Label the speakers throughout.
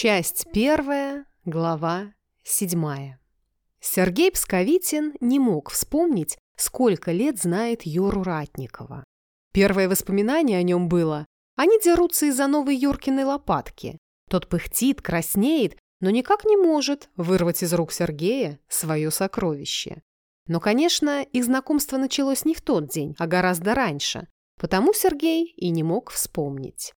Speaker 1: Часть первая, глава седьмая. Сергей Псковитин не мог вспомнить, сколько лет знает Юру Ратникова. Первое воспоминание о нем было они дерутся из-за новой Юркиной лопатки. Тот пыхтит, краснеет, но никак не может вырвать из рук Сергея свое сокровище. Но, конечно, их знакомство началось не в тот день, а гораздо раньше, потому Сергей и не мог вспомнить.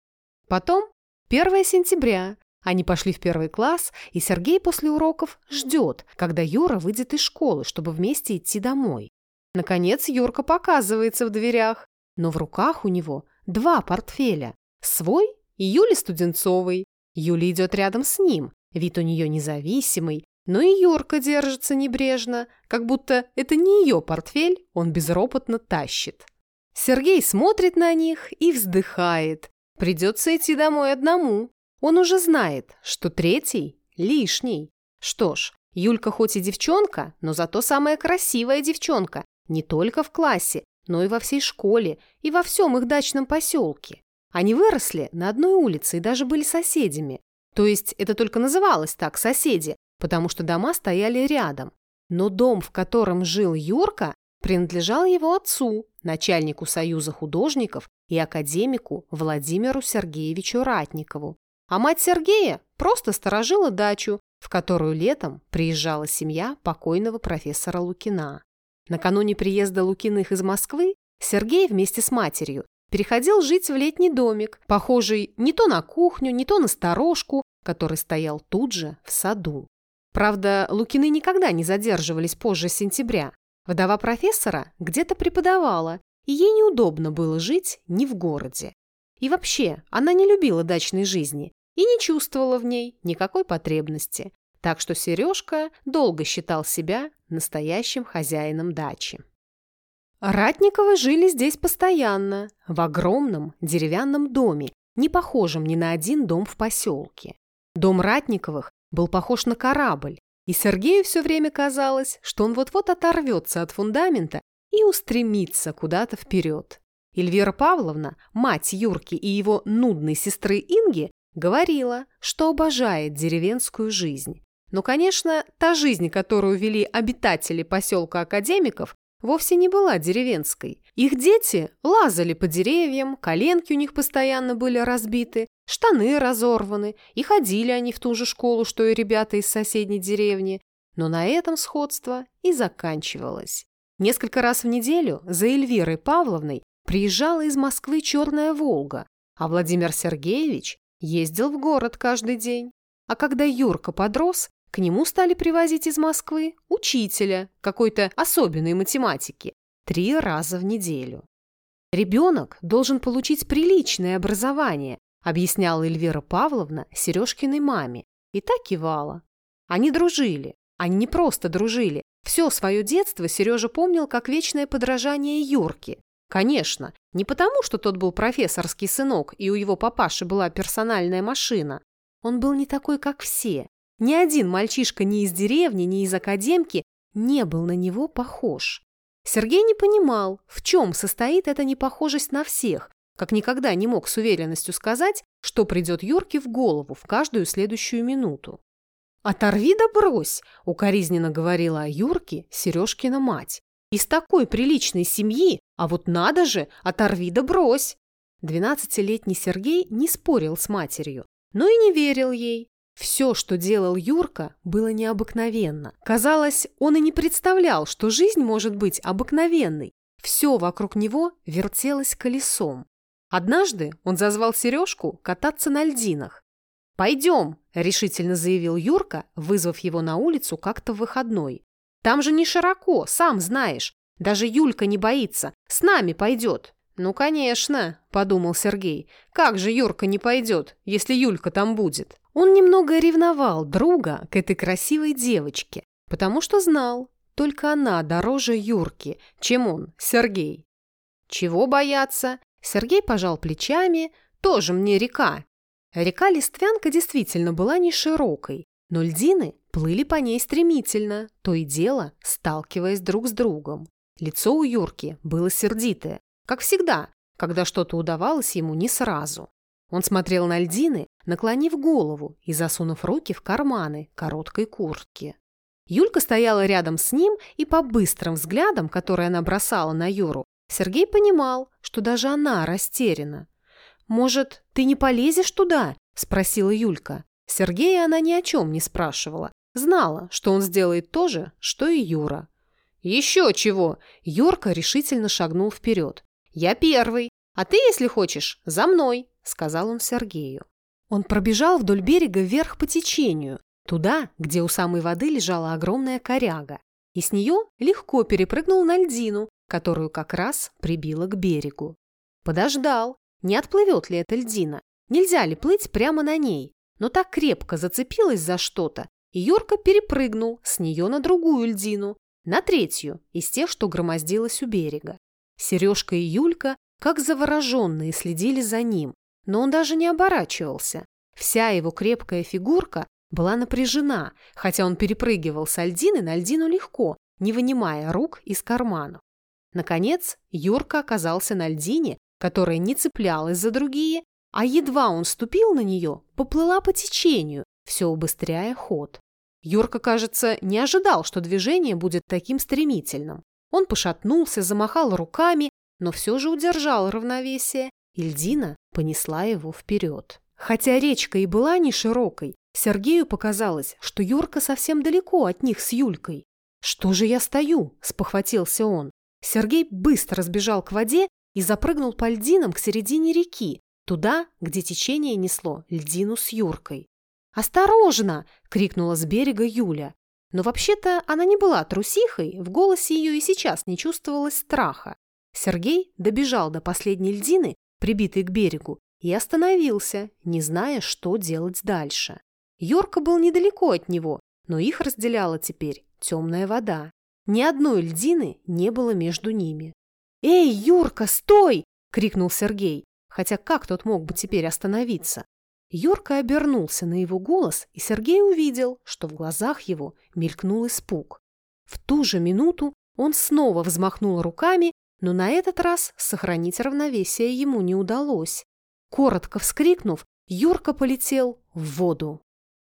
Speaker 1: Потом, 1 сентября, они пошли в первый класс, и Сергей после уроков ждет, когда Юра выйдет из школы, чтобы вместе идти домой. Наконец Юрка показывается в дверях, но в руках у него два портфеля. Свой и Юли Студенцовой. Юля идет рядом с ним, вид у нее независимый, но и Юрка держится небрежно, как будто это не ее портфель, он безропотно тащит. Сергей смотрит на них и вздыхает. Придется идти домой одному. Он уже знает, что третий лишний. Что ж, Юлька хоть и девчонка, но зато самая красивая девчонка. Не только в классе, но и во всей школе, и во всем их дачном поселке. Они выросли на одной улице и даже были соседями. То есть это только называлось так «соседи», потому что дома стояли рядом. Но дом, в котором жил Юрка, принадлежал его отцу, начальнику Союза художников и академику Владимиру Сергеевичу Ратникову. А мать Сергея просто сторожила дачу, в которую летом приезжала семья покойного профессора Лукина. Накануне приезда Лукиных из Москвы Сергей вместе с матерью переходил жить в летний домик, похожий не то на кухню, не то на сторожку, который стоял тут же в саду. Правда, Лукины никогда не задерживались позже сентября. Вдова профессора где-то преподавала, и ей неудобно было жить не в городе. И вообще, она не любила дачной жизни и не чувствовала в ней никакой потребности. Так что Сережка долго считал себя настоящим хозяином дачи. Ратниковы жили здесь постоянно, в огромном деревянном доме, не похожем ни на один дом в поселке. Дом Ратниковых был похож на корабль, и Сергею все время казалось, что он вот-вот оторвется от фундамента и устремится куда-то вперед. Эльвира Павловна, мать Юрки и его нудной сестры Инги, говорила, что обожает деревенскую жизнь. Но, конечно, та жизнь, которую вели обитатели поселка Академиков, вовсе не была деревенской. Их дети лазали по деревьям, коленки у них постоянно были разбиты, штаны разорваны, и ходили они в ту же школу, что и ребята из соседней деревни. Но на этом сходство и заканчивалось. Несколько раз в неделю за Эльвирой Павловной приезжала из Москвы «Черная Волга», а Владимир Сергеевич ездил в город каждый день. А когда Юрка подрос, к нему стали привозить из Москвы учителя какой-то особенной математики три раза в неделю. «Ребенок должен получить приличное образование», объясняла Эльвира Павловна Сережкиной маме, и так кивала. Они дружили. Они не просто дружили. Все свое детство Сережа помнил как вечное подражание Юрке. Конечно, не потому, что тот был профессорский сынок и у его папаши была персональная машина. Он был не такой, как все, ни один мальчишка ни из деревни, ни из академки не был на него похож. Сергей не понимал, в чем состоит эта непохожесть на всех, как никогда не мог с уверенностью сказать, что придет Юрке в голову в каждую следующую минуту. «Оторви да брось!» – укоризненно говорила о Юрке Сережкина мать. «Из такой приличной семьи, а вот надо же, оторви да брось!» Двенадцатилетний Сергей не спорил с матерью, но и не верил ей. Все, что делал Юрка, было необыкновенно. Казалось, он и не представлял, что жизнь может быть обыкновенной. Все вокруг него вертелось колесом. Однажды он зазвал Сережку кататься на льдинах. «Пойдем», – решительно заявил Юрка, вызвав его на улицу как-то в выходной. «Там же не широко, сам знаешь. Даже Юлька не боится. С нами пойдет». «Ну, конечно», – подумал Сергей. «Как же Юрка не пойдет, если Юлька там будет?» Он немного ревновал друга к этой красивой девочке, потому что знал, только она дороже Юрки, чем он, Сергей. Чего бояться? Сергей пожал плечами, тоже мне река. Река Листвянка действительно была не широкой, но льдины плыли по ней стремительно, то и дело сталкиваясь друг с другом. Лицо у Юрки было сердитое, как всегда, когда что-то удавалось ему не сразу. Он смотрел на льдины, наклонив голову и засунув руки в карманы короткой куртки. Юлька стояла рядом с ним, и по быстрым взглядам, которые она бросала на Юру, Сергей понимал, что даже она растеряна. «Может, ты не полезешь туда?» – спросила Юлька. Сергея она ни о чем не спрашивала. Знала, что он сделает то же, что и Юра. «Еще чего!» – Юрка решительно шагнул вперед. «Я первый, а ты, если хочешь, за мной!» – сказал он Сергею. Он пробежал вдоль берега вверх по течению, туда, где у самой воды лежала огромная коряга, и с нее легко перепрыгнул на льдину, которую как раз прибило к берегу. Подождал, не отплывет ли эта льдина, нельзя ли плыть прямо на ней, но так крепко зацепилась за что-то, и Йорка перепрыгнул с нее на другую льдину, на третью из тех, что громоздилась у берега. Сережка и Юлька, как завороженные, следили за ним, но он даже не оборачивался. Вся его крепкая фигурка была напряжена, хотя он перепрыгивал с льдины на льдину легко, не вынимая рук из карманов. Наконец, Юрка оказался на льдине, которая не цеплялась за другие, а едва он ступил на нее, поплыла по течению, все убыстряя ход. Юрка, кажется, не ожидал, что движение будет таким стремительным. Он пошатнулся, замахал руками, но все же удержал равновесие, и льдина понесла его вперед. Хотя речка и была не широкой, Сергею показалось, что Юрка совсем далеко от них с Юлькой. «Что же я стою?» – спохватился он. Сергей быстро сбежал к воде и запрыгнул по льдинам к середине реки, туда, где течение несло льдину с Юркой. «Осторожно!» – крикнула с берега Юля. Но вообще-то она не была трусихой, в голосе ее и сейчас не чувствовалось страха. Сергей добежал до последней льдины, прибитой к берегу, и остановился, не зная, что делать дальше. Йорка был недалеко от него, но их разделяла теперь темная вода. Ни одной льдины не было между ними. «Эй, Юрка, стой!» — крикнул Сергей. Хотя как тот мог бы теперь остановиться? Юрка обернулся на его голос, и Сергей увидел, что в глазах его мелькнул испуг. В ту же минуту он снова взмахнул руками, но на этот раз сохранить равновесие ему не удалось. Коротко вскрикнув, Юрка полетел в воду.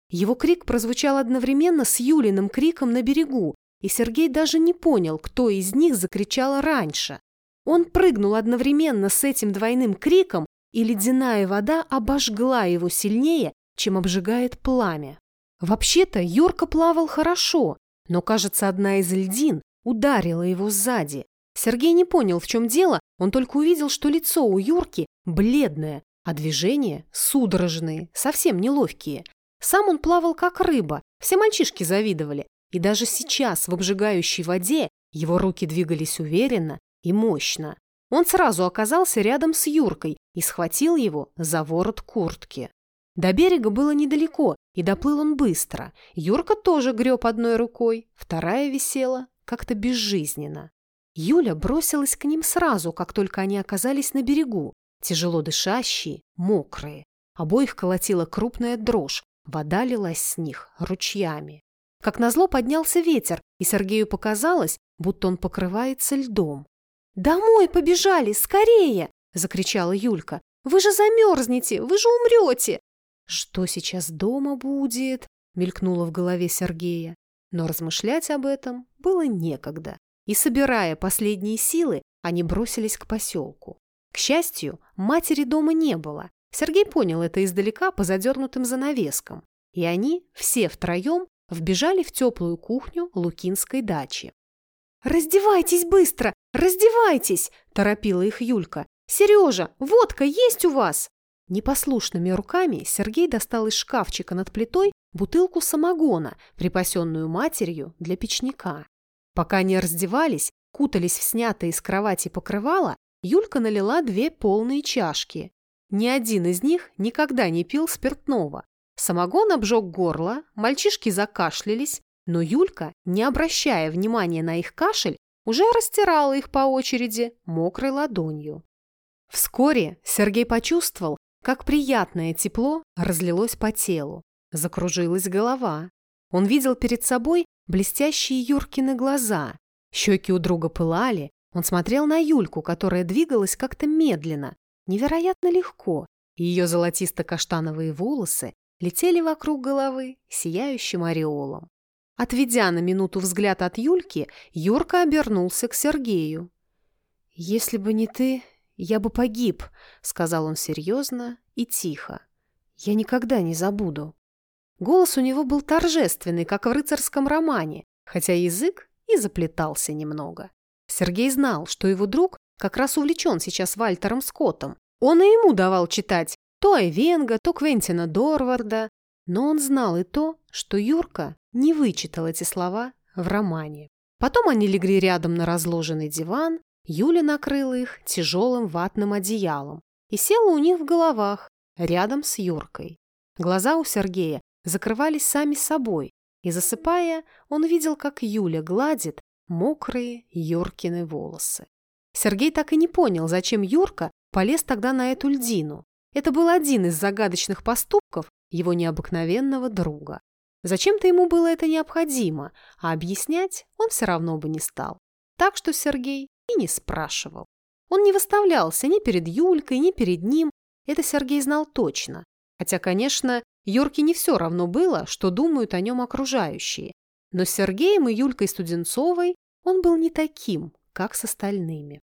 Speaker 1: Его крик прозвучал одновременно с Юлиным криком на берегу, и Сергей даже не понял, кто из них закричал раньше. Он прыгнул одновременно с этим двойным криком, и ледяная вода обожгла его сильнее, чем обжигает пламя. Вообще-то Юрка плавал хорошо, но, кажется, одна из льдин ударила его сзади. Сергей не понял, в чем дело, он только увидел, что лицо у Юрки бледное, а движения судорожные, совсем неловкие. Сам он плавал как рыба, все мальчишки завидовали. И даже сейчас в обжигающей воде его руки двигались уверенно и мощно. Он сразу оказался рядом с Юркой и схватил его за ворот куртки. До берега было недалеко, и доплыл он быстро. Юрка тоже греб одной рукой, вторая висела как-то безжизненно. Юля бросилась к ним сразу, как только они оказались на берегу, тяжело дышащие, мокрые. Обоих колотила крупная дрожь, Вода лилась с них ручьями. Как назло поднялся ветер, и Сергею показалось, будто он покрывается льдом. «Домой побежали, скорее!» – закричала Юлька. «Вы же замерзнете, вы же умрете!» «Что сейчас дома будет?» – мелькнуло в голове Сергея. Но размышлять об этом было некогда. И, собирая последние силы, они бросились к поселку. К счастью, матери дома не было, Сергей понял это издалека по задернутым занавескам, и они, все втроем, вбежали в теплую кухню Лукинской дачи. «Раздевайтесь быстро! Раздевайтесь!» – торопила их Юлька. «Сережа, водка есть у вас?» Непослушными руками Сергей достал из шкафчика над плитой бутылку самогона, припасенную матерью для печника. Пока не раздевались, кутались в снятое из кровати покрывало, Юлька налила две полные чашки. Ни один из них никогда не пил спиртного. Самогон обжег горло, мальчишки закашлялись, но Юлька, не обращая внимания на их кашель, уже растирала их по очереди мокрой ладонью. Вскоре Сергей почувствовал, как приятное тепло разлилось по телу. Закружилась голова. Он видел перед собой блестящие Юркины глаза. Щеки у друга пылали. Он смотрел на Юльку, которая двигалась как-то медленно, невероятно легко, ее золотисто-каштановые волосы летели вокруг головы сияющим ореолом. Отведя на минуту взгляд от Юльки, Юрка обернулся к Сергею. «Если бы не ты, я бы погиб», — сказал он серьезно и тихо. «Я никогда не забуду». Голос у него был торжественный, как в рыцарском романе, хотя язык и заплетался немного. Сергей знал, что его друг как раз увлечен сейчас Вальтером Скоттом. Он и ему давал читать то Айвенга, то Квентина Дорварда, но он знал и то, что Юрка не вычитал эти слова в романе. Потом они легли рядом на разложенный диван, Юля накрыла их тяжелым ватным одеялом и села у них в головах, рядом с Юркой. Глаза у Сергея закрывались сами собой, и, засыпая, он видел, как Юля гладит мокрые Юркины волосы. Сергей так и не понял, зачем Юрка полез тогда на эту льдину. Это был один из загадочных поступков его необыкновенного друга. Зачем-то ему было это необходимо, а объяснять он все равно бы не стал. Так что Сергей и не спрашивал. Он не выставлялся ни перед Юлькой, ни перед ним. Это Сергей знал точно. Хотя, конечно, Юрке не все равно было, что думают о нем окружающие. Но с Сергеем и Юлькой Студенцовой он был не таким, как с остальными.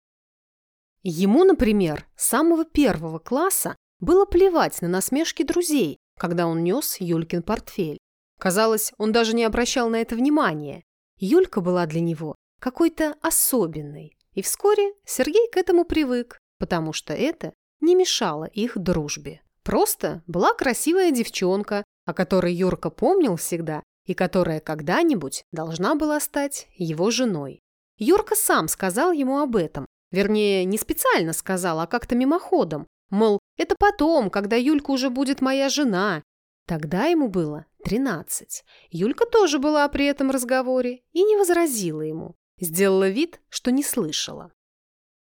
Speaker 1: Ему, например, с самого первого класса было плевать на насмешки друзей, когда он нес Юлькин портфель. Казалось, он даже не обращал на это внимания. Юлька была для него какой-то особенной. И вскоре Сергей к этому привык, потому что это не мешало их дружбе. Просто была красивая девчонка, о которой Юрка помнил всегда и которая когда-нибудь должна была стать его женой. Юрка сам сказал ему об этом. Вернее, не специально сказал, а как-то мимоходом. Мол, это потом, когда Юлька уже будет моя жена. Тогда ему было 13. Юлька тоже была при этом разговоре и не возразила ему. Сделала вид, что не слышала.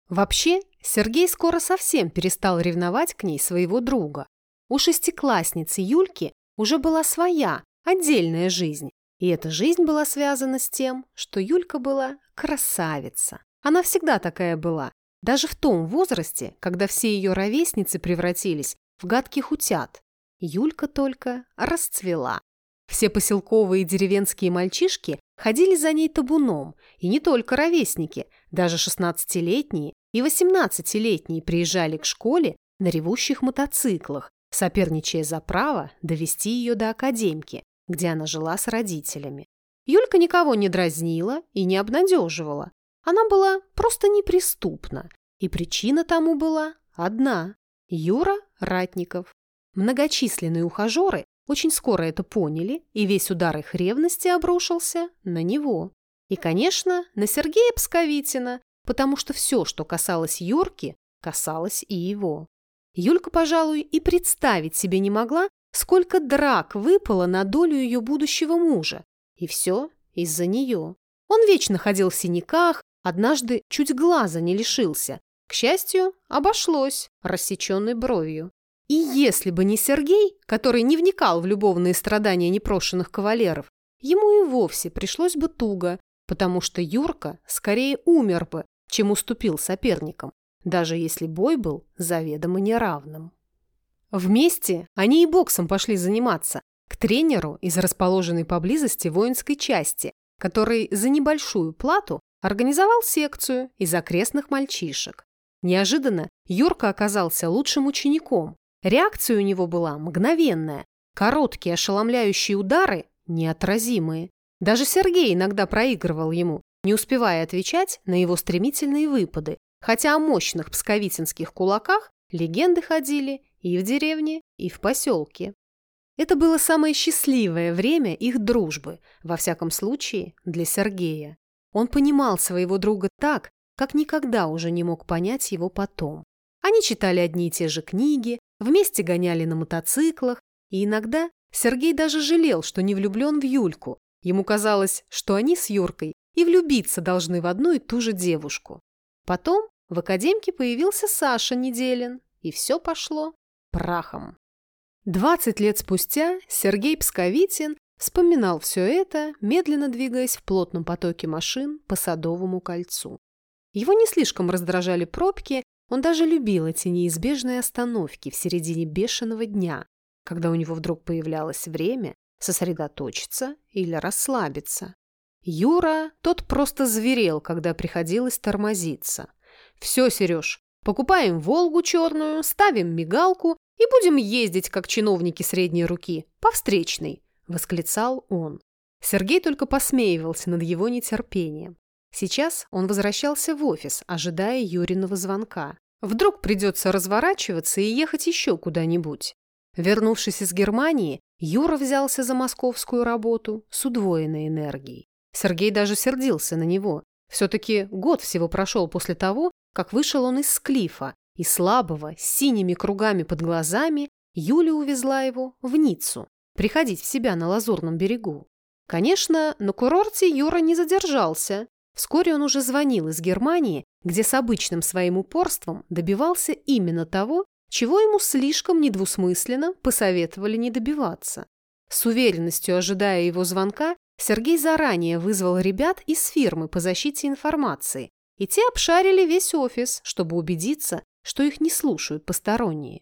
Speaker 1: Вообще, Сергей скоро совсем перестал ревновать к ней своего друга. У шестиклассницы Юльки уже была своя, отдельная жизнь. И эта жизнь была связана с тем, что Юлька была красавица. Она всегда такая была, даже в том возрасте, когда все ее ровесницы превратились в гадких утят. Юлька только расцвела. Все поселковые и деревенские мальчишки ходили за ней табуном, и не только ровесники, даже 16-летние и 18-летние приезжали к школе на ревущих мотоциклах, соперничая за право довести ее до академки, где она жила с родителями. Юлька никого не дразнила и не обнадеживала. Она была просто неприступна, и причина тому была одна – Юра Ратников. Многочисленные ухажеры очень скоро это поняли, и весь удар их ревности обрушился на него. И, конечно, на Сергея Псковитина, потому что все, что касалось Юрки, касалось и его. Юлька, пожалуй, и представить себе не могла, сколько драк выпало на долю ее будущего мужа. И все из-за нее. Он вечно ходил в синяках, однажды чуть глаза не лишился. К счастью, обошлось рассеченной бровью. И если бы не Сергей, который не вникал в любовные страдания непрошенных кавалеров, ему и вовсе пришлось бы туго, потому что Юрка скорее умер бы, чем уступил соперникам, даже если бой был заведомо неравным. Вместе они и боксом пошли заниматься, к тренеру из расположенной поблизости воинской части, который за небольшую плату организовал секцию из окрестных мальчишек. Неожиданно Юрка оказался лучшим учеником, Реакция у него была мгновенная. Короткие ошеломляющие удары неотразимые. Даже Сергей иногда проигрывал ему, не успевая отвечать на его стремительные выпады, хотя о мощных псковитинских кулаках легенды ходили и в деревне, и в поселке. Это было самое счастливое время их дружбы, во всяком случае для Сергея. Он понимал своего друга так, как никогда уже не мог понять его потом. Они читали одни и те же книги, вместе гоняли на мотоциклах, и иногда Сергей даже жалел, что не влюблен в Юльку. Ему казалось, что они с Юркой и влюбиться должны в одну и ту же девушку. Потом в академке появился Саша Неделин, и все пошло прахом. Двадцать лет спустя Сергей Псковитин вспоминал все это, медленно двигаясь в плотном потоке машин по Садовому кольцу. Его не слишком раздражали пробки, Он даже любил эти неизбежные остановки в середине бешеного дня, когда у него вдруг появлялось время сосредоточиться или расслабиться. Юра, тот просто зверел, когда приходилось тормозиться. «Все, Сереж, покупаем «Волгу» черную, ставим мигалку и будем ездить, как чиновники средней руки, по встречной», – восклицал он. Сергей только посмеивался над его нетерпением. Сейчас он возвращался в офис, ожидая Юриного звонка. Вдруг придется разворачиваться и ехать еще куда-нибудь. Вернувшись из Германии, Юра взялся за московскую работу с удвоенной энергией. Сергей даже сердился на него. Все-таки год всего прошел после того, как вышел он из склифа, и слабого, с синими кругами под глазами, Юля увезла его в Ниццу, приходить в себя на Лазурном берегу. Конечно, на курорте Юра не задержался. Вскоре он уже звонил из Германии, где с обычным своим упорством добивался именно того, чего ему слишком недвусмысленно посоветовали не добиваться. С уверенностью ожидая его звонка, Сергей заранее вызвал ребят из фирмы по защите информации, и те обшарили весь офис, чтобы убедиться, что их не слушают посторонние.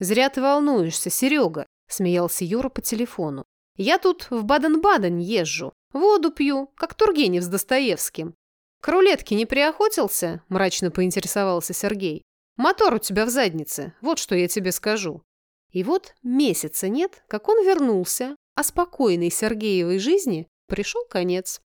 Speaker 1: «Зря ты волнуешься, Серега», – смеялся Юра по телефону. «Я тут в Баден-Баден езжу, воду пью, как Тургенев с Достоевским». «К рулетке не приохотился?» – мрачно поинтересовался Сергей. «Мотор у тебя в заднице, вот что я тебе скажу». И вот месяца нет, как он вернулся, а спокойной Сергеевой жизни пришел конец.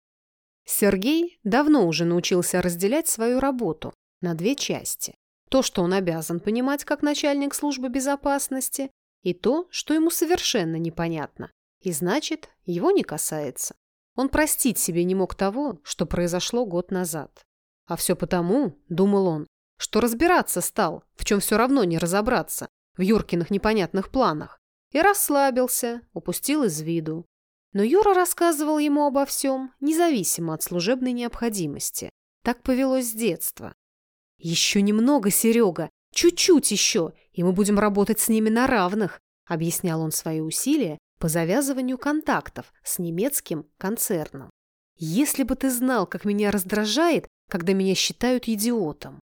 Speaker 1: Сергей давно уже научился разделять свою работу на две части. То, что он обязан понимать как начальник службы безопасности, и то, что ему совершенно непонятно, и значит, его не касается. Он простить себе не мог того, что произошло год назад. А все потому, думал он, что разбираться стал, в чем все равно не разобраться, в Юркиных непонятных планах, и расслабился, упустил из виду. Но Юра рассказывал ему обо всем, независимо от служебной необходимости. Так повелось с детства. «Еще немного, Серега, чуть-чуть еще, и мы будем работать с ними на равных», объяснял он свои усилия по завязыванию контактов с немецким концерном. «Если бы ты знал, как меня раздражает, когда меня считают идиотом».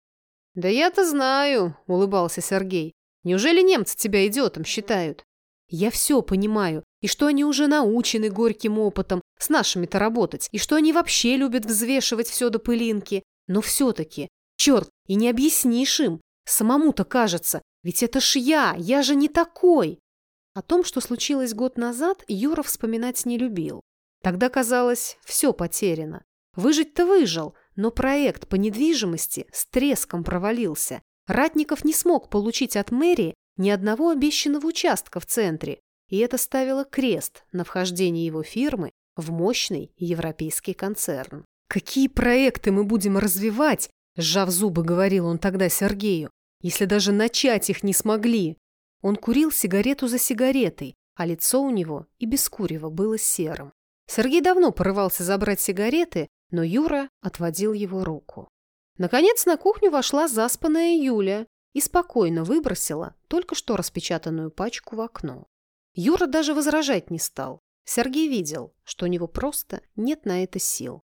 Speaker 1: «Да я-то знаю», — улыбался Сергей. «Неужели немцы тебя идиотом считают?» Я все понимаю, и что они уже научены горьким опытом с нашими-то работать, и что они вообще любят взвешивать все до пылинки. Но все-таки, черт, и не объяснишь им. Самому-то кажется, ведь это ж я, я же не такой. О том, что случилось год назад, Юра вспоминать не любил. Тогда казалось, все потеряно. Выжить-то выжил, но проект по недвижимости с треском провалился. Ратников не смог получить от мэрии ни одного обещанного участка в центре, и это ставило крест на вхождении его фирмы в мощный европейский концерн. «Какие проекты мы будем развивать?» – сжав зубы, говорил он тогда Сергею. «Если даже начать их не смогли». Он курил сигарету за сигаретой, а лицо у него и без курева было серым. Сергей давно порывался забрать сигареты, но Юра отводил его руку. Наконец на кухню вошла заспанная Юля и спокойно выбросила только что распечатанную пачку в окно. Юра даже возражать не стал. Сергей видел, что у него просто нет на это сил.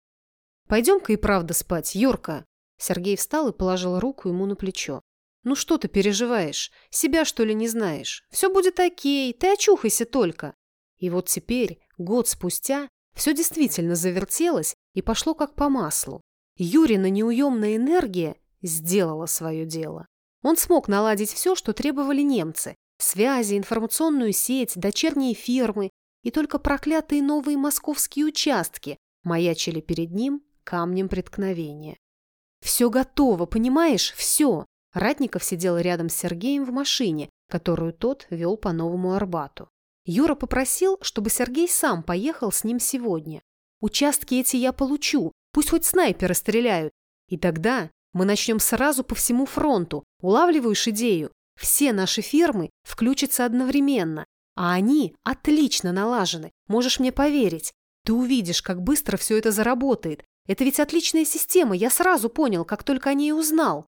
Speaker 1: «Пойдем-ка и правда спать, Юрка!» Сергей встал и положил руку ему на плечо. «Ну что ты переживаешь? Себя, что ли, не знаешь? Все будет окей, ты очухайся только!» И вот теперь, год спустя, все действительно завертелось и пошло как по маслу. Юрина неуемная энергия сделала свое дело. Он смог наладить все, что требовали немцы. Связи, информационную сеть, дочерние фирмы и только проклятые новые московские участки маячили перед ним камнем преткновения. «Все готово, понимаешь? Все!» Ратников сидел рядом с Сергеем в машине, которую тот вел по Новому Арбату. Юра попросил, чтобы Сергей сам поехал с ним сегодня. «Участки эти я получу, пусть хоть снайперы стреляют. И тогда мы начнем сразу по всему фронту. Улавливаешь идею? Все наши фирмы включатся одновременно, а они отлично налажены. Можешь мне поверить. Ты увидишь, как быстро все это заработает. Это ведь отличная система, я сразу понял, как только о ней узнал.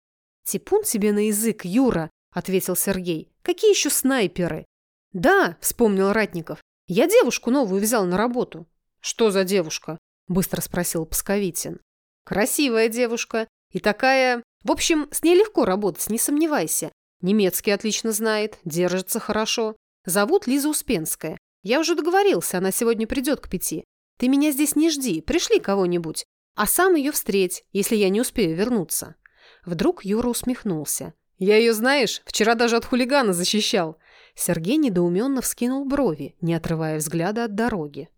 Speaker 1: Типун тебе на язык, Юра, ответил Сергей. Какие еще снайперы? Да, вспомнил Ратников. Я девушку новую взял на работу. Что за девушка? Быстро спросил Псковитин. Красивая девушка, и такая В общем, с ней легко работать, не сомневайся. Немецкий отлично знает, держится хорошо. Зовут Лиза Успенская. Я уже договорился, она сегодня придет к пяти. Ты меня здесь не жди, пришли кого-нибудь. А сам ее встреть, если я не успею вернуться». Вдруг Юра усмехнулся. «Я ее, знаешь, вчера даже от хулигана защищал». Сергей недоуменно вскинул брови, не отрывая взгляда от дороги.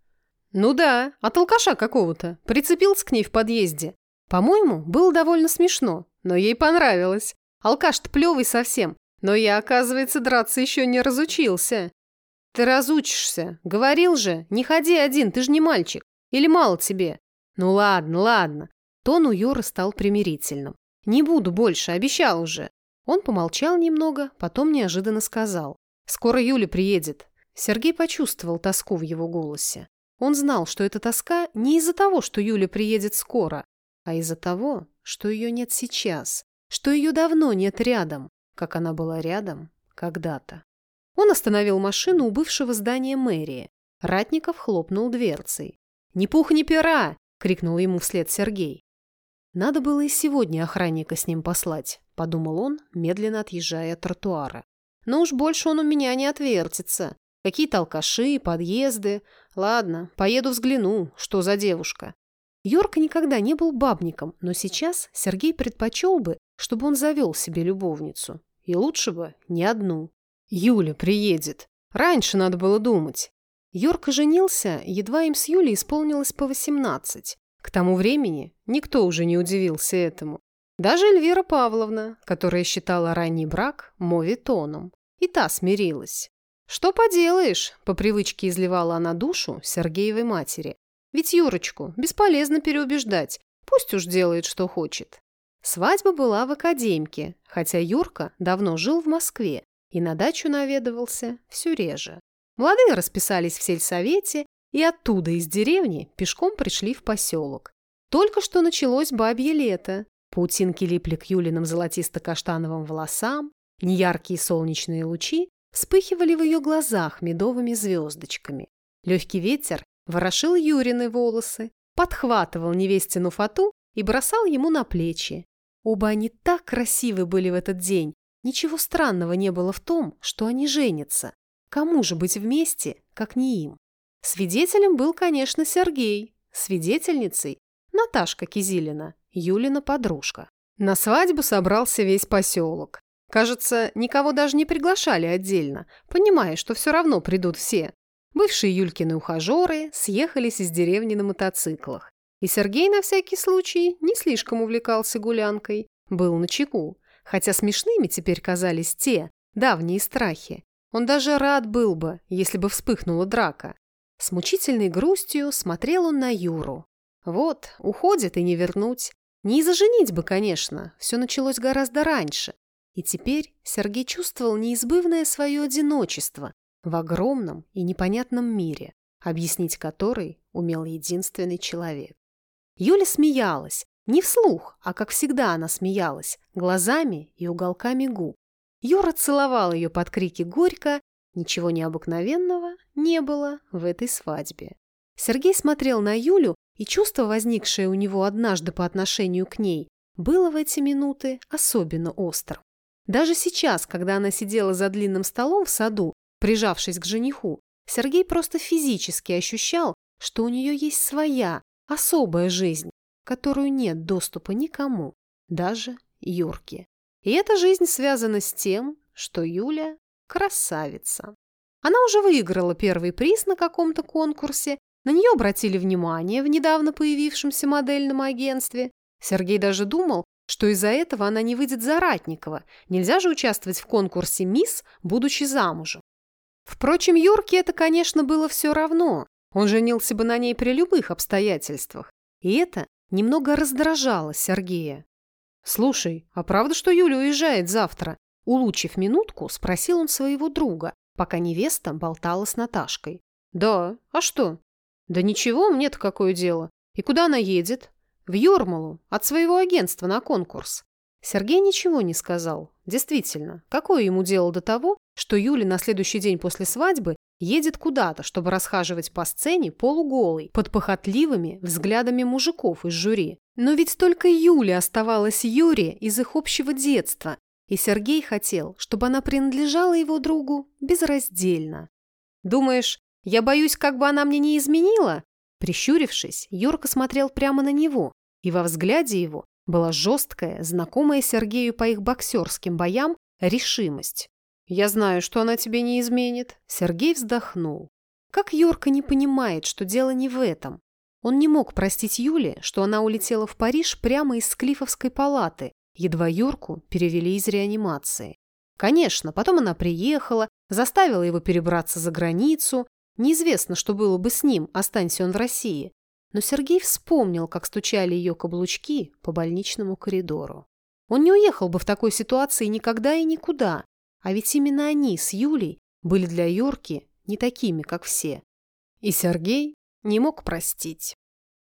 Speaker 1: «Ну да, от алкаша какого-то. Прицепился к ней в подъезде. По-моему, было довольно смешно, но ей понравилось. Алкаш-то плевый совсем, но я, оказывается, драться еще не разучился». «Ты разучишься. Говорил же, не ходи один, ты же не мальчик. Или мало тебе?» «Ну ладно, ладно». Тон у Юры стал примирительным. «Не буду больше, обещал уже». Он помолчал немного, потом неожиданно сказал. «Скоро Юля приедет». Сергей почувствовал тоску в его голосе. Он знал, что эта тоска не из-за того, что Юля приедет скоро, а из-за того, что ее нет сейчас, что ее давно нет рядом, как она была рядом когда-то. Он остановил машину у бывшего здания мэрии. Ратников хлопнул дверцей. «Ни пух, ни пера!» — крикнул ему вслед Сергей. «Надо было и сегодня охранника с ним послать», — подумал он, медленно отъезжая от тротуара. «Но уж больше он у меня не отвертится. Какие-то алкаши, подъезды. Ладно, поеду взгляну, что за девушка. Йорка никогда не был бабником, но сейчас Сергей предпочел бы, чтобы он завел себе любовницу. И лучше бы не одну. Юля приедет. Раньше надо было думать. Йорка женился, едва им с Юлей исполнилось по 18. К тому времени никто уже не удивился этому. Даже Эльвира Павловна, которая считала ранний брак мовитоном. И та смирилась. «Что поделаешь?» – по привычке изливала она душу Сергеевой матери. «Ведь Юрочку бесполезно переубеждать, пусть уж делает, что хочет». Свадьба была в академке, хотя Юрка давно жил в Москве и на дачу наведывался все реже. Молодые расписались в сельсовете и оттуда, из деревни, пешком пришли в поселок. Только что началось бабье лето. Паутинки липли к Юлиным золотисто-каштановым волосам, неяркие солнечные лучи вспыхивали в ее глазах медовыми звездочками. Легкий ветер ворошил Юрины волосы, подхватывал невестину фату и бросал ему на плечи. Оба они так красивы были в этот день. Ничего странного не было в том, что они женятся. Кому же быть вместе, как не им? Свидетелем был, конечно, Сергей. Свидетельницей – Наташка Кизилина, Юлина подружка. На свадьбу собрался весь поселок. Кажется, никого даже не приглашали отдельно, понимая, что все равно придут все. Бывшие Юлькины ухажеры съехались из деревни на мотоциклах. И Сергей на всякий случай не слишком увлекался гулянкой, был на чеку, хотя смешными теперь казались те, давние страхи. Он даже рад был бы, если бы вспыхнула драка. С мучительной грустью смотрел он на Юру. Вот, уходит и не вернуть. Не из-за женитьбы, конечно, все началось гораздо раньше. И теперь Сергей чувствовал неизбывное свое одиночество в огромном и непонятном мире, объяснить который умел единственный человек. Юля смеялась, не вслух, а как всегда она смеялась, глазами и уголками губ. Юра целовал ее под крики «Горько!», ничего необыкновенного не было в этой свадьбе. Сергей смотрел на Юлю, и чувство, возникшее у него однажды по отношению к ней, было в эти минуты особенно острым. Даже сейчас, когда она сидела за длинным столом в саду, прижавшись к жениху, Сергей просто физически ощущал, что у нее есть своя, особая жизнь, в которую нет доступа никому, даже Юрке. И эта жизнь связана с тем, что Юля – красавица. Она уже выиграла первый приз на каком-то конкурсе, на нее обратили внимание в недавно появившемся модельном агентстве. Сергей даже думал, что из-за этого она не выйдет за Ратникова. Нельзя же участвовать в конкурсе «Мисс», будучи замужем. Впрочем, Юрке это, конечно, было все равно. Он женился бы на ней при любых обстоятельствах. И это немного раздражало Сергея. «Слушай, а правда, что Юля уезжает завтра?» Улучив минутку, спросил он своего друга, пока невеста болтала с Наташкой. «Да, а что?» «Да ничего, мне-то какое дело. И куда она едет?» В Йормалу, от своего агентства на конкурс. Сергей ничего не сказал. Действительно, какое ему дело до того, что Юля на следующий день после свадьбы едет куда-то, чтобы расхаживать по сцене полуголой, под похотливыми взглядами мужиков из жюри. Но ведь только Юля оставалась Юре из их общего детства, и Сергей хотел, чтобы она принадлежала его другу безраздельно. «Думаешь, я боюсь, как бы она мне не изменила?» Прищурившись, Юрка смотрел прямо на него, и во взгляде его была жесткая, знакомая Сергею по их боксерским боям, решимость. «Я знаю, что она тебе не изменит», — Сергей вздохнул. Как Юрка не понимает, что дело не в этом? Он не мог простить Юле, что она улетела в Париж прямо из Склифовской палаты, едва Юрку перевели из реанимации. Конечно, потом она приехала, заставила его перебраться за границу. Неизвестно, что было бы с ним, останься он в России. Но Сергей вспомнил, как стучали ее каблучки по больничному коридору. Он не уехал бы в такой ситуации никогда и никуда, а ведь именно они с Юлей были для Юрки не такими, как все. И Сергей не мог простить.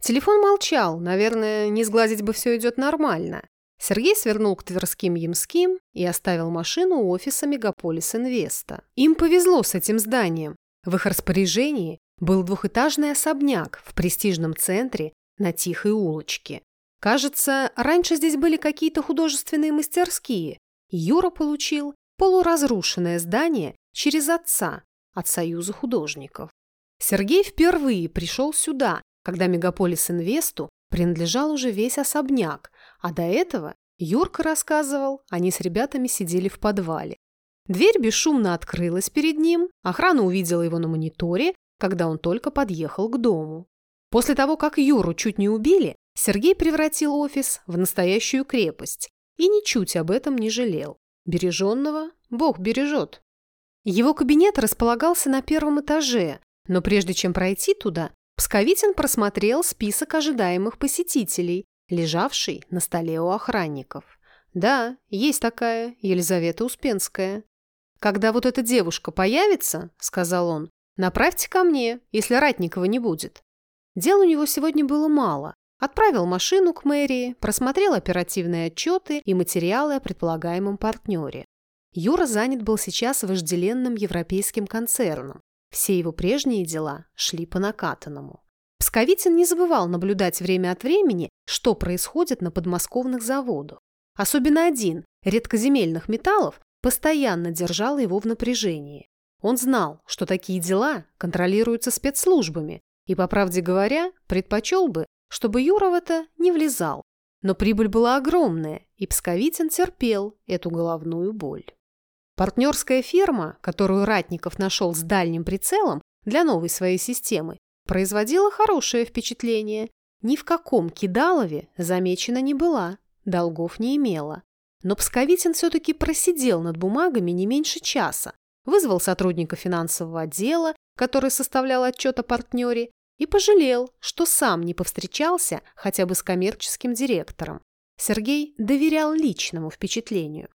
Speaker 1: Телефон молчал, наверное, не сгладить бы все идет нормально. Сергей свернул к Тверским Ямским и оставил машину у офиса Мегаполис Инвеста. Им повезло с этим зданием. В их распоряжении был двухэтажный особняк в престижном центре на тихой улочке. Кажется, раньше здесь были какие-то художественные мастерские. Юра получил полуразрушенное здание через отца от Союза художников. Сергей впервые пришел сюда, когда Мегаполис Инвесту принадлежал уже весь особняк, а до этого Юрка рассказывал, они с ребятами сидели в подвале. Дверь бесшумно открылась перед ним, охрана увидела его на мониторе, когда он только подъехал к дому. После того, как Юру чуть не убили, Сергей превратил офис в настоящую крепость и ничуть об этом не жалел. Береженного Бог бережет. Его кабинет располагался на первом этаже, но прежде чем пройти туда, Псковитин просмотрел список ожидаемых посетителей, лежавший на столе у охранников. Да, есть такая, Елизавета Успенская. «Когда вот эта девушка появится, — сказал он, — направьте ко мне, если Ратникова не будет». Дел у него сегодня было мало. Отправил машину к мэрии, просмотрел оперативные отчеты и материалы о предполагаемом партнере. Юра занят был сейчас вожделенным европейским концерном. Все его прежние дела шли по накатанному. Псковитин не забывал наблюдать время от времени, что происходит на подмосковных заводах. Особенно один, редкоземельных металлов, постоянно держал его в напряжении. Он знал, что такие дела контролируются спецслужбами, и, по правде говоря, предпочел бы, чтобы Юра в это не влезал. Но прибыль была огромная, и Псковитин терпел эту головную боль. Партнерская фирма, которую Ратников нашел с дальним прицелом для новой своей системы, производила хорошее впечатление. Ни в каком Кидалове замечена не была, долгов не имела. Но Псковитин все-таки просидел над бумагами не меньше часа, вызвал сотрудника финансового отдела, который составлял отчет о партнере, и пожалел, что сам не повстречался хотя бы с коммерческим директором. Сергей доверял личному впечатлению.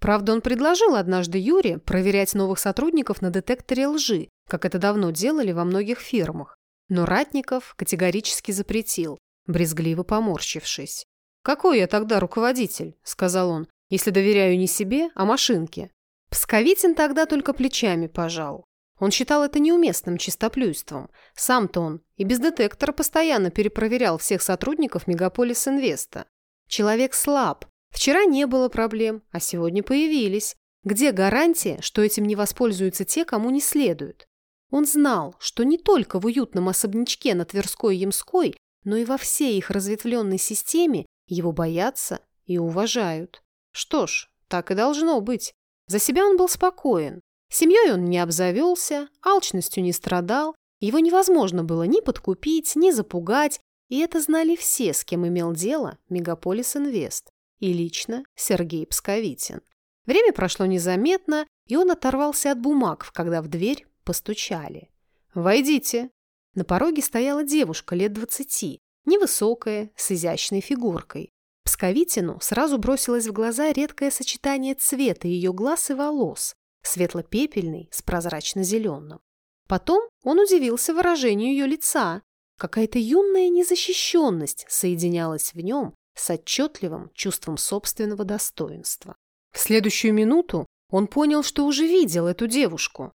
Speaker 1: Правда, он предложил однажды Юре проверять новых сотрудников на детекторе лжи, как это давно делали во многих фирмах. Но Ратников категорически запретил, брезгливо поморщившись. «Какой я тогда руководитель?» – сказал он, – «если доверяю не себе, а машинке». Псковитин тогда только плечами пожал. Он считал это неуместным чистоплюйством. Сам-то он и без детектора постоянно перепроверял всех сотрудников Мегаполис Инвеста. Человек слаб, Вчера не было проблем, а сегодня появились. Где гарантия, что этим не воспользуются те, кому не следует? Он знал, что не только в уютном особнячке на Тверской Ямской, но и во всей их разветвленной системе его боятся и уважают. Что ж, так и должно быть. За себя он был спокоен. Семьей он не обзавелся, алчностью не страдал, его невозможно было ни подкупить, ни запугать, и это знали все, с кем имел дело Мегаполис Инвест и лично Сергей Псковитин. Время прошло незаметно, и он оторвался от бумаг, когда в дверь постучали. «Войдите!» На пороге стояла девушка лет двадцати, невысокая, с изящной фигуркой. Псковитину сразу бросилось в глаза редкое сочетание цвета ее глаз и волос, светло-пепельный с прозрачно-зеленым. Потом он удивился выражению ее лица. Какая-то юная незащищенность соединялась в нем с отчетливым чувством собственного достоинства. В следующую минуту он понял, что уже видел эту девушку.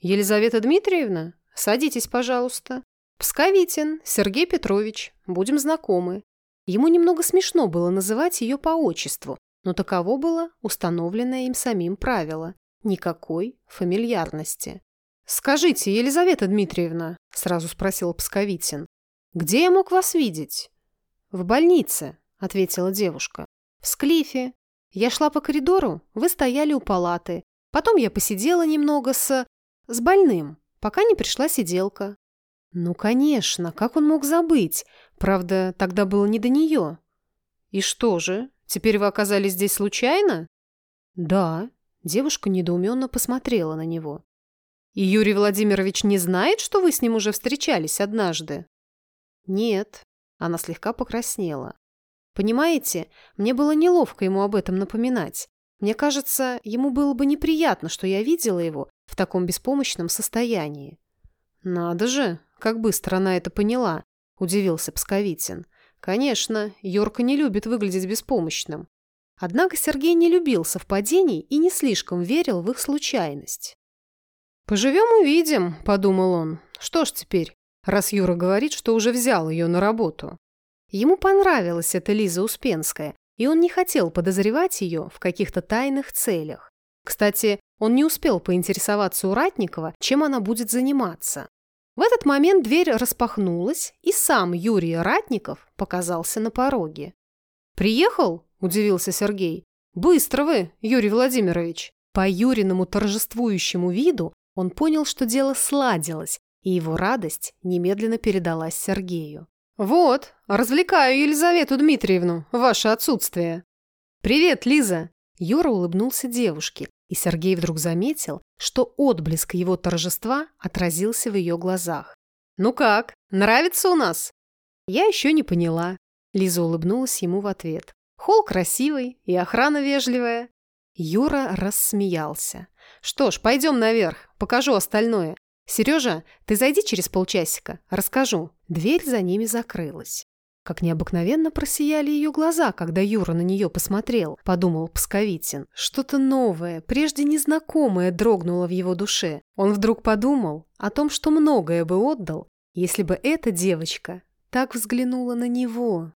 Speaker 1: «Елизавета Дмитриевна, садитесь, пожалуйста. Псковитин, Сергей Петрович, будем знакомы». Ему немного смешно было называть ее по отчеству, но таково было установленное им самим правило. Никакой фамильярности. «Скажите, Елизавета Дмитриевна», — сразу спросил Псковитин, — «где я мог вас видеть?» «В больнице», — ответила девушка. «В склифе. Я шла по коридору, вы стояли у палаты. Потом я посидела немного с... с больным, пока не пришла сиделка». «Ну, конечно, как он мог забыть? Правда, тогда было не до нее». «И что же, теперь вы оказались здесь случайно?» «Да», — девушка недоуменно посмотрела на него. И Юрий Владимирович не знает, что вы с ним уже встречались однажды? Нет. Она слегка покраснела. Понимаете, мне было неловко ему об этом напоминать. Мне кажется, ему было бы неприятно, что я видела его в таком беспомощном состоянии. Надо же, как быстро она это поняла, удивился Псковитин. Конечно, Йорка не любит выглядеть беспомощным. Однако Сергей не любил совпадений и не слишком верил в их случайность. «Поживем – увидим», – подумал он. «Что ж теперь, раз Юра говорит, что уже взял ее на работу?» Ему понравилась эта Лиза Успенская, и он не хотел подозревать ее в каких-то тайных целях. Кстати, он не успел поинтересоваться у Ратникова, чем она будет заниматься. В этот момент дверь распахнулась, и сам Юрий Ратников показался на пороге. «Приехал?» – удивился Сергей. «Быстро вы, Юрий Владимирович!» По Юриному торжествующему виду он понял, что дело сладилось, и его радость немедленно передалась Сергею. «Вот, развлекаю Елизавету Дмитриевну, ваше отсутствие». «Привет, Лиза!» Юра улыбнулся девушке, и Сергей вдруг заметил, что отблеск его торжества отразился в ее глазах. «Ну как, нравится у нас?» «Я еще не поняла». Лиза улыбнулась ему в ответ. «Холл красивый и охрана вежливая». Юра рассмеялся. «Что ж, пойдем наверх, покажу остальное. Сережа, ты зайди через полчасика, расскажу». Дверь за ними закрылась. Как необыкновенно просияли ее глаза, когда Юра на нее посмотрел, подумал Псковитин. Что-то новое, прежде незнакомое дрогнуло в его душе. Он вдруг подумал о том, что многое бы отдал, если бы эта девочка так взглянула на него.